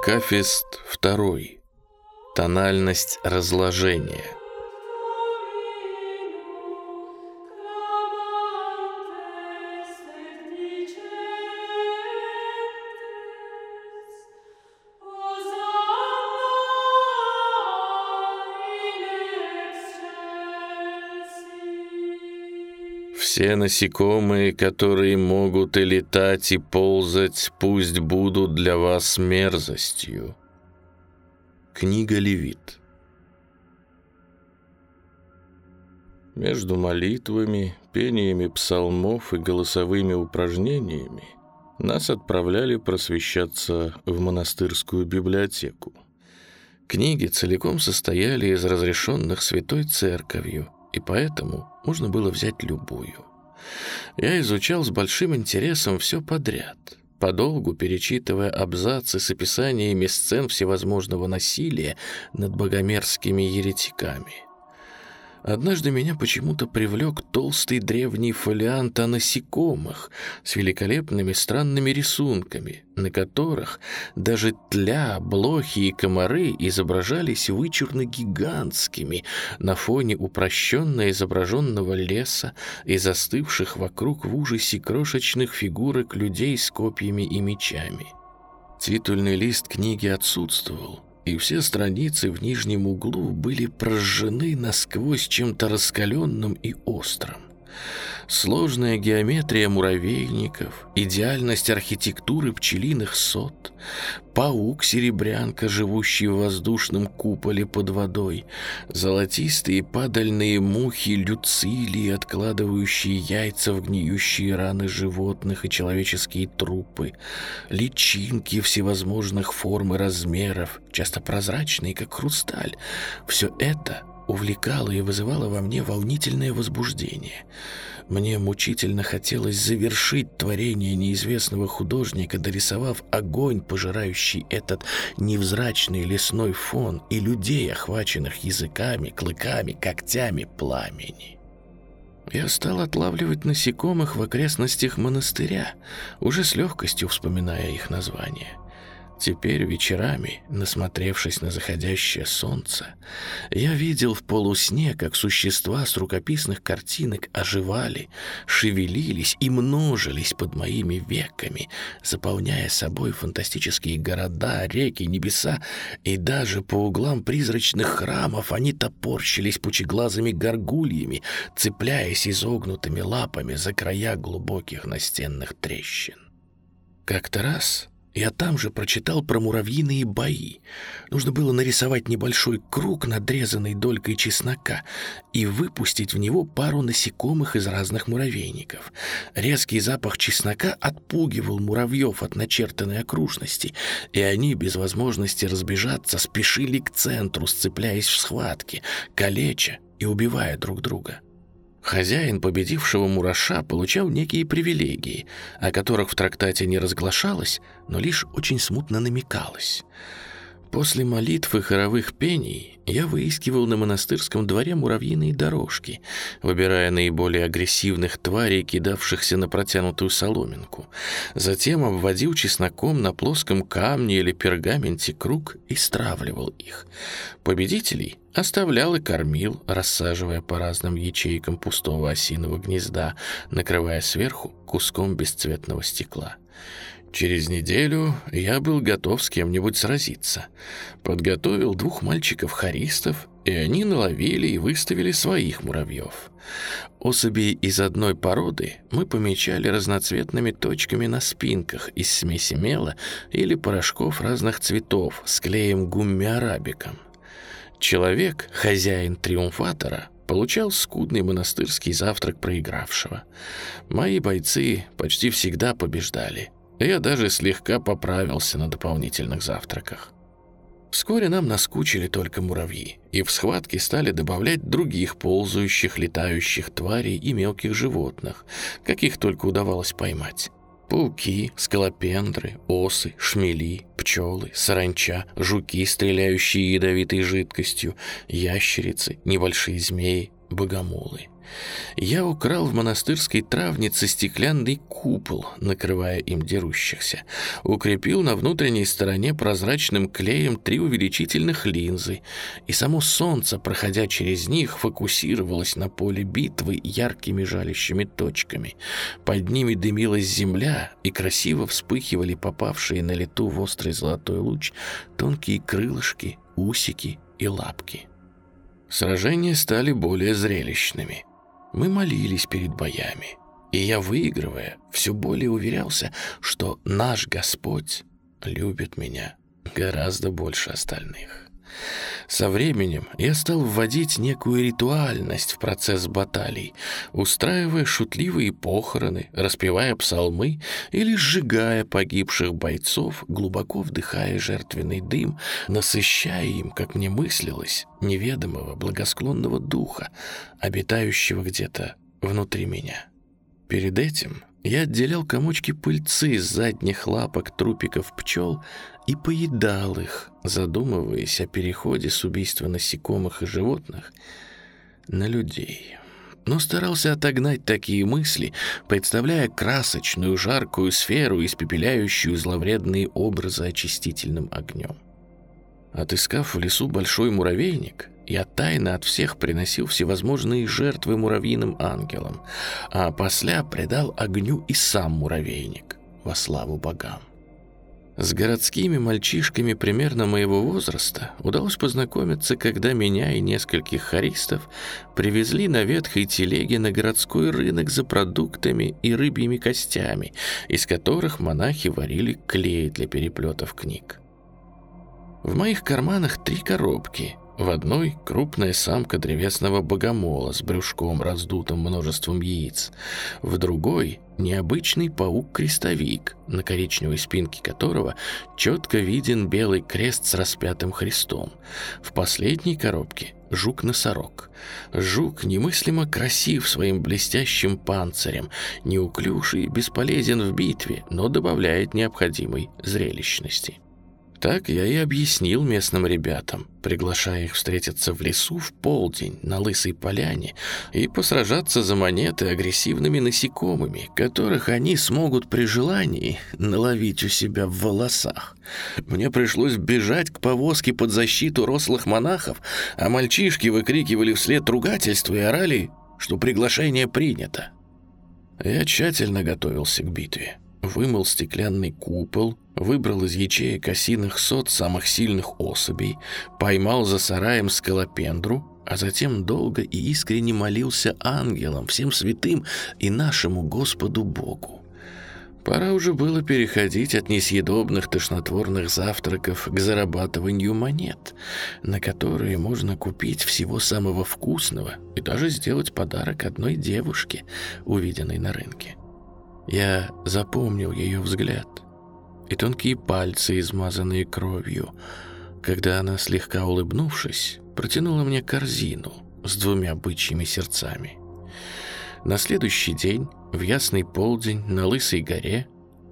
Акафист второй. Тональность разложения. Все насекомые, которые могут и летать, и ползать, пусть будут для вас мерзостью. Книга Левит. Между молитвами, пениями псалмов и голосовыми упражнениями нас отправляли просвещаться в монастырскую библиотеку. Книги целиком состояли из разрешенных Святой Церковью, и поэтому можно было взять любую. Я изучал с большим интересом все подряд, подолгу перечитывая абзацы с описаниями сцен всевозможного насилия над богомерзкими еретиками — Однажды меня почему-то привлек толстый древний фолиант о насекомых с великолепными странными рисунками, на которых даже тля, блохи и комары изображались вычурно гигантскими на фоне упрощенно изображенного леса и застывших вокруг в ужасе крошечных фигурок людей с копьями и мечами. Титульный лист книги отсутствовал, и все страницы в нижнем углу были прожжены насквозь чем-то раскаленным и острым. Сложная геометрия муравейников, идеальность архитектуры пчелиных сот, паук-серебрянка, живущий в воздушном куполе под водой, золотистые падальные мухи, люцилии, откладывающие яйца в гниющие раны животных и человеческие трупы, личинки всевозможных форм и размеров, часто прозрачные, как хрусталь. Все это увлекало и вызывало во мне волнительное возбуждение — мне мучительно хотелось завершить творение неизвестного художника, дорисовав огонь, пожирающий этот невзрачный лесной фон и людей, охваченных языками, клыками, когтями пламени. Я стал отлавливать насекомых в окрестностях монастыря, уже с легкостью вспоминая их название — Теперь вечерами, насмотревшись на заходящее солнце, я видел в полусне, как существа с рукописных картинок оживали, шевелились и множились под моими веками, заполняя собой фантастические города, реки, небеса, и даже по углам призрачных храмов они топорщились пучеглазыми горгульями, цепляясь изогнутыми лапами за края глубоких настенных трещин. Как-то раз я там же прочитал про муравьиные бои. Нужно было нарисовать небольшой круг, надрезанный долькой чеснока, и выпустить в него пару насекомых из разных муравейников. Резкий запах чеснока отпугивал муравьев от начертанной окружности, и они, без возможности разбежаться, спешили к центру, сцепляясь в схватке, калеча и убивая друг друга. Хозяин победившего мураша получал некие привилегии, о которых в трактате не разглашалось, но лишь очень смутно намекалось. После молитв и хоровых пений я выискивал на монастырском дворе муравьиные дорожки, выбирая наиболее агрессивных тварей, кидавшихся на протянутую соломинку. Затем обводил чесноком на плоском камне или пергаменте круг и стравливал их. Победителей оставлял и кормил, рассаживая по разным ячейкам пустого осиного гнезда, накрывая сверху куском бесцветного стекла. Через неделю я был готов с кем-нибудь сразиться. Подготовил двух мальчиков-харистов, и они наловили и выставили своих муравьев. Особи из одной породы мы помечали разноцветными точками на спинках из смеси мела или порошков разных цветов с клеем гумми-арабиком. Человек, хозяин триумфатора, получал скудный монастырский завтрак проигравшего. Мои бойцы почти всегда побеждали — я даже слегка поправился на дополнительных завтраках. Вскоре нам наскучили только муравьи, и в схватке стали добавлять других ползающих, летающих тварей и мелких животных, каких только удавалось поймать. Пауки, скалопендры, осы, шмели, пчелы, саранча, жуки, стреляющие ядовитой жидкостью, ящерицы, небольшие змеи, богомолы — Я украл в монастырской травнице стеклянный купол, накрывая им дерущихся. Укрепил на внутренней стороне прозрачным клеем три увеличительных линзы, и само солнце, проходя через них, фокусировалось на поле битвы яркими жалящими точками. Под ними дымилась земля, и красиво вспыхивали попавшие на лету в острый золотой луч тонкие крылышки, усики и лапки. Сражения стали более зрелищными. Мы молились перед боями, и я, выигрывая, все более уверялся, что наш Господь любит меня гораздо больше остальных. Со временем я стал вводить некую ритуальность в процесс баталий, устраивая шутливые похороны, распевая псалмы или сжигая погибших бойцов, глубоко вдыхая жертвенный дым, насыщая им, как мне мыслилось, неведомого благосклонного духа, обитающего где-то внутри меня. Перед этим я отделял комочки пыльцы с задних лапок трупиков пчел и поедал их, задумываясь о переходе с убийства насекомых и животных на людей. Но старался отогнать такие мысли, представляя красочную жаркую сферу, испепеляющую зловредные образы очистительным огнем. Отыскав в лесу большой муравейник, я тайно от всех приносил всевозможные жертвы муравьиным ангелам, а после предал огню и сам муравейник во славу богам. С городскими мальчишками примерно моего возраста удалось познакомиться, когда меня и нескольких харистов привезли на ветхой телеге на городской рынок за продуктами и рыбьими костями, из которых монахи варили клей для переплетов книг. В моих карманах три коробки. В одной крупная самка древесного богомола с брюшком, раздутым множеством яиц. В другой необычный паук-крестовик, на коричневой спинке которого четко виден белый крест с распятым Христом. В последней коробке жук-носорог. Жук немыслимо красив своим блестящим панцирем, неуклюжий и бесполезен в битве, но добавляет необходимой зрелищности. Так я и объяснил местным ребятам, приглашая их встретиться в лесу в полдень на Лысой Поляне и посражаться за монеты агрессивными насекомыми, которых они смогут при желании наловить у себя в волосах. Мне пришлось бежать к повозке под защиту рослых монахов, а мальчишки выкрикивали вслед ругательства и орали, что приглашение принято. Я тщательно готовился к битве вымыл стеклянный купол, выбрал из ячеек осиных сот самых сильных особей, поймал за сараем скалопендру, а затем долго и искренне молился ангелам, всем святым и нашему Господу Богу. Пора уже было переходить от несъедобных тошнотворных завтраков к зарабатыванию монет, на которые можно купить всего самого вкусного и даже сделать подарок одной девушке, увиденной на рынке. Я запомнил ее взгляд и тонкие пальцы, измазанные кровью, когда она, слегка улыбнувшись, протянула мне корзину с двумя бычьими сердцами. На следующий день, в ясный полдень, на Лысой горе,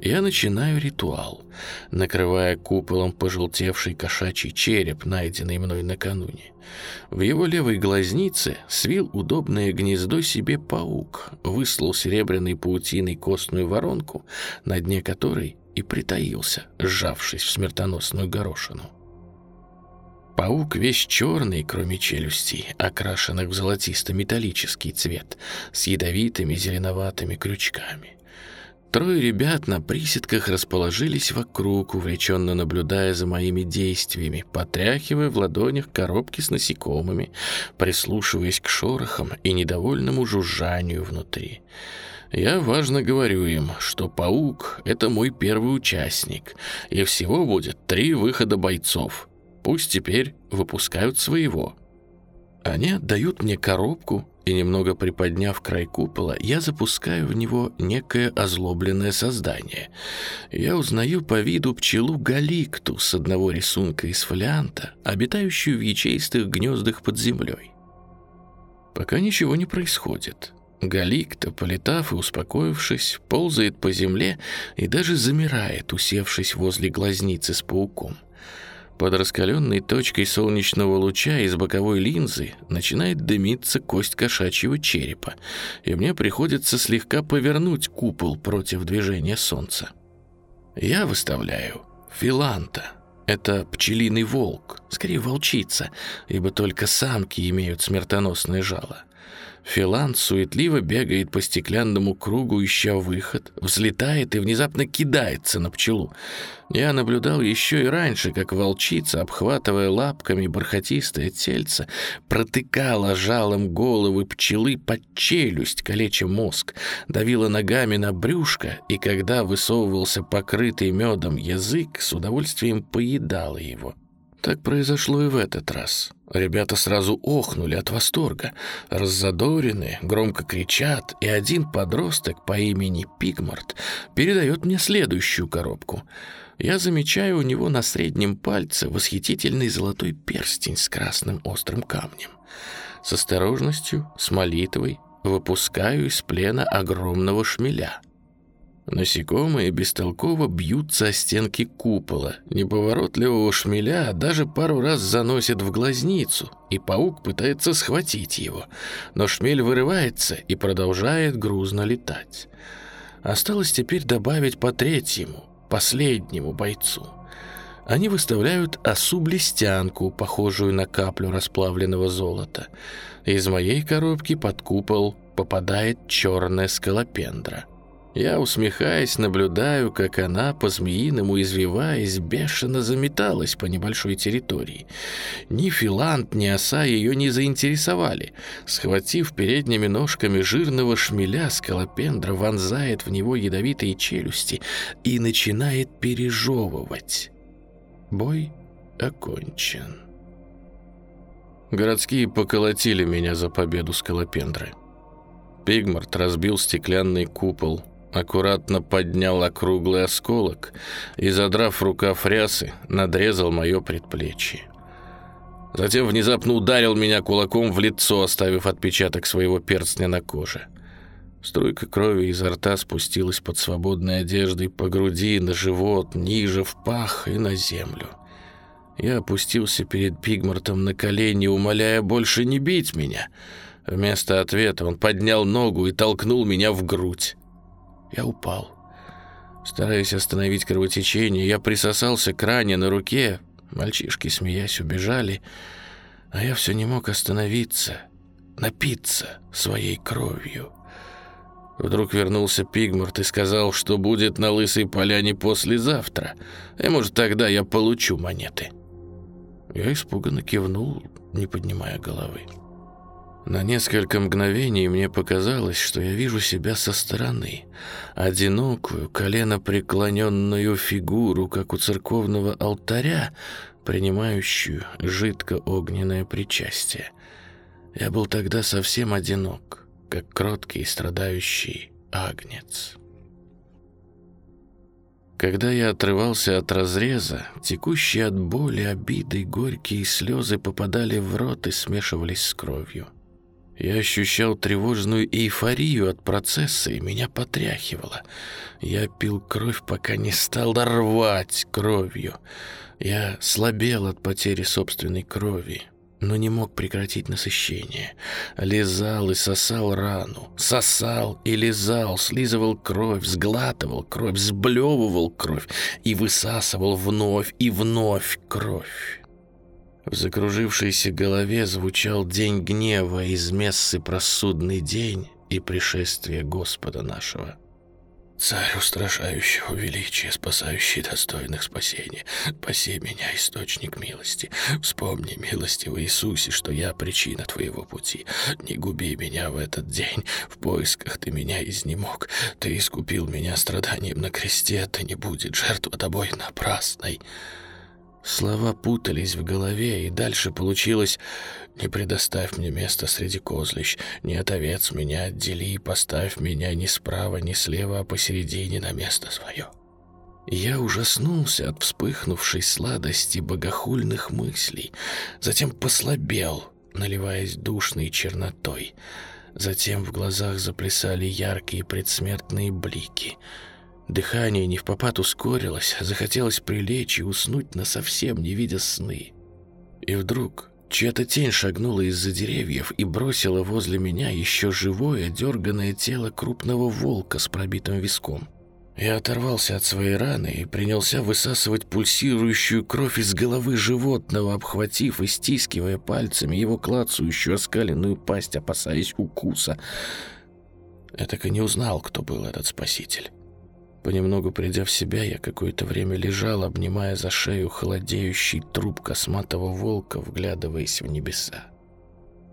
я начинаю ритуал, накрывая куполом пожелтевший кошачий череп, найденный мной накануне. В его левой глазнице свил удобное гнездо себе паук, выслал серебряной паутиной костную воронку, на дне которой и притаился, сжавшись в смертоносную горошину. Паук весь черный, кроме челюстей, окрашенных в золотисто-металлический цвет, с ядовитыми зеленоватыми крючками. Трое ребят на приседках расположились вокруг, увлеченно наблюдая за моими действиями, потряхивая в ладонях коробки с насекомыми, прислушиваясь к шорохам и недовольному жужжанию внутри. Я важно говорю им, что паук — это мой первый участник, и всего будет три выхода бойцов. Пусть теперь выпускают своего. Они отдают мне коробку, и немного приподняв край купола, я запускаю в него некое озлобленное создание. Я узнаю по виду пчелу галикту с одного рисунка из фолианта, обитающую в ячеистых гнездах под землей. Пока ничего не происходит. Галикта, полетав и успокоившись, ползает по земле и даже замирает, усевшись возле глазницы с пауком. Под раскаленной точкой солнечного луча из боковой линзы начинает дымиться кость кошачьего черепа, и мне приходится слегка повернуть купол против движения солнца. Я выставляю филанта. Это пчелиный волк, скорее волчица, ибо только самки имеют смертоносное жало. Филан суетливо бегает по стеклянному кругу, ища выход, взлетает и внезапно кидается на пчелу. Я наблюдал еще и раньше, как волчица, обхватывая лапками бархатистое тельце, протыкала жалом головы пчелы под челюсть, калеча мозг, давила ногами на брюшко, и когда высовывался покрытый медом язык, с удовольствием поедала его. Так произошло и в этот раз. Ребята сразу охнули от восторга, раззадорены, громко кричат, и один подросток по имени Пигмарт передает мне следующую коробку. Я замечаю у него на среднем пальце восхитительный золотой перстень с красным острым камнем. С осторожностью, с молитвой выпускаю из плена огромного шмеля — Насекомые бестолково бьются о стенки купола. Неповоротливого шмеля даже пару раз заносит в глазницу, и паук пытается схватить его. Но шмель вырывается и продолжает грузно летать. Осталось теперь добавить по третьему, последнему бойцу. Они выставляют осу-блестянку, похожую на каплю расплавленного золота. Из моей коробки под купол попадает черная скалопендра. Я, усмехаясь, наблюдаю, как она, по-змеиному извиваясь, бешено заметалась по небольшой территории. Ни филант, ни оса ее не заинтересовали. Схватив передними ножками жирного шмеля, скалопендра вонзает в него ядовитые челюсти и начинает пережевывать. Бой окончен. Городские поколотили меня за победу скалопендры. Пигмарт разбил стеклянный купол, аккуратно поднял округлый осколок и, задрав рукав рясы, надрезал мое предплечье. Затем внезапно ударил меня кулаком в лицо, оставив отпечаток своего перстня на коже. Струйка крови изо рта спустилась под свободной одеждой по груди, на живот, ниже, в пах и на землю. Я опустился перед Пигмартом на колени, умоляя больше не бить меня. Вместо ответа он поднял ногу и толкнул меня в грудь. Я упал. Стараясь остановить кровотечение, я присосался к ране на руке. Мальчишки, смеясь, убежали, а я все не мог остановиться, напиться своей кровью. Вдруг вернулся Пигмарт и сказал, что будет на Лысой Поляне послезавтра, и, может, тогда я получу монеты. Я испуганно кивнул, не поднимая головы. На несколько мгновений мне показалось, что я вижу себя со стороны. Одинокую, колено преклоненную фигуру, как у церковного алтаря, принимающую жидко-огненное причастие. Я был тогда совсем одинок, как кроткий страдающий агнец. Когда я отрывался от разреза, текущие от боли, обиды, горькие слезы попадали в рот и смешивались с кровью. Я ощущал тревожную эйфорию от процесса, и меня потряхивало. Я пил кровь, пока не стал рвать кровью. Я слабел от потери собственной крови, но не мог прекратить насыщение. Лизал и сосал рану, сосал и лизал, слизывал кровь, сглатывал кровь, сблевывал кровь и высасывал вновь и вновь кровь. В закружившейся голове звучал день гнева из мессы про судный день и пришествие Господа нашего. Царь устрашающего величия, спасающий достойных спасения, спаси меня, источник милости. Вспомни, милостивый Иисусе, что я причина твоего пути. Не губи меня в этот день, в поисках ты меня изнемог. Ты искупил меня страданием на кресте, ты не будет жертва тобой напрасной». Слова путались в голове, и дальше получилось «Не предоставь мне место среди козлищ, не от овец меня отдели, и поставь меня ни справа, ни слева, а посередине на место свое». Я ужаснулся от вспыхнувшей сладости богохульных мыслей, затем послабел, наливаясь душной чернотой. Затем в глазах заплясали яркие предсмертные блики — Дыхание не в попад ускорилось, захотелось прилечь и уснуть насовсем, не видя сны. И вдруг чья-то тень шагнула из-за деревьев и бросила возле меня еще живое, дерганное тело крупного волка с пробитым виском. Я оторвался от своей раны и принялся высасывать пульсирующую кровь из головы животного, обхватив и стискивая пальцами его клацающую оскаленную пасть, опасаясь укуса. Я так и не узнал, кто был этот спаситель. Понемногу придя в себя, я какое-то время лежал, обнимая за шею холодеющий труп косматого волка, вглядываясь в небеса.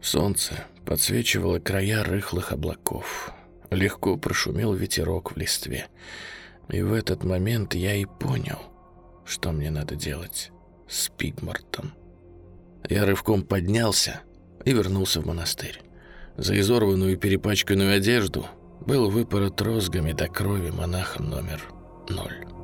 Солнце подсвечивало края рыхлых облаков. Легко прошумел ветерок в листве. И в этот момент я и понял, что мне надо делать с Пигмартом. Я рывком поднялся и вернулся в монастырь. За изорванную и перепачканную одежду был выпорот розгами до крови монахом номер ноль.